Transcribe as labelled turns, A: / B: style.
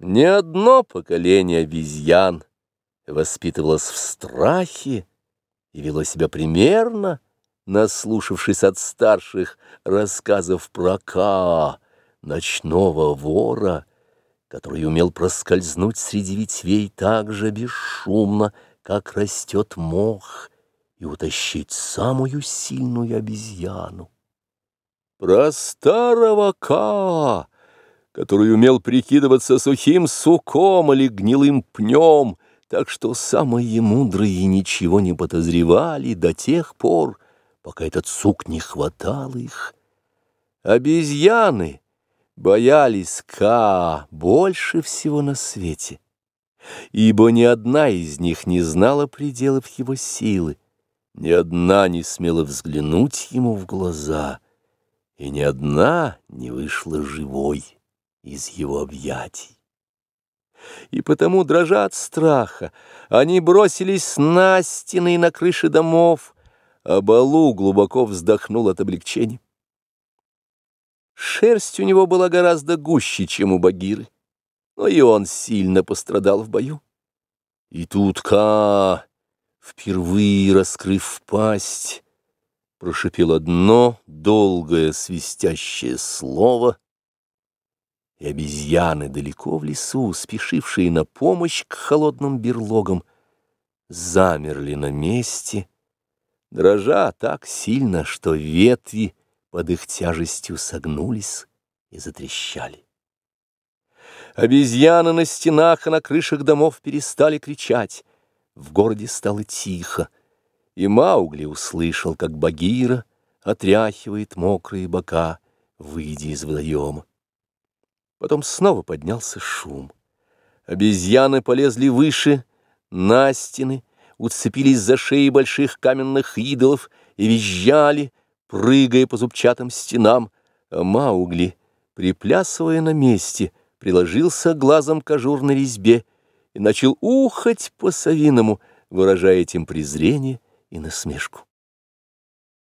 A: Не одно поколение обезьян воспитывалось в страхе и вело себя примерно, наслушавшись от старших рассказов про Каа, ночного вора, который умел проскользнуть среди ветвей так же бесшумно, как растет мох, и утащить самую сильную обезьяну. Про старого Каа, который умел прикидываться сухим суком или гнилым пнем, так что самые мудрые ничего не подозревали до тех пор, пока этот сук не хватал их. Обезьяны боялись Ка больше всего на свете, ибо ни одна из них не знала пределов его силы, ни одна не смела взглянуть ему в глаза, и ни одна не вышла живой из его объятий. И потому, дрожа от страха, они бросились на стены и на крыши домов, а Балу глубоко вздохнул от облегчения. Шерсть у него была гораздо гуще, чем у Багиры, но и он сильно пострадал в бою. И тут Ка, впервые раскрыв пасть, прошипел одно долгое свистящее слово — и обезьяны далеко в лесу, спешившие на помощь к холодным берлогам, замерли на месте, дрожа так сильно, что ветви под их тяжестью согнулись и затрещали. Обезьяны на стенах и на крышах домов перестали кричать. В городе стало тихо, и Маугли услышал, как Багира отряхивает мокрые бока, выйдя из водоема. Потом снова поднялся шум. Обезьяны полезли выше, на стены, уцепились за шеи больших каменных идолов и визжали, прыгая по зубчатым стенам, а Маугли, приплясывая на месте, приложился глазом к ажурной резьбе и начал ухать по-совиному, выражая этим презрение и насмешку.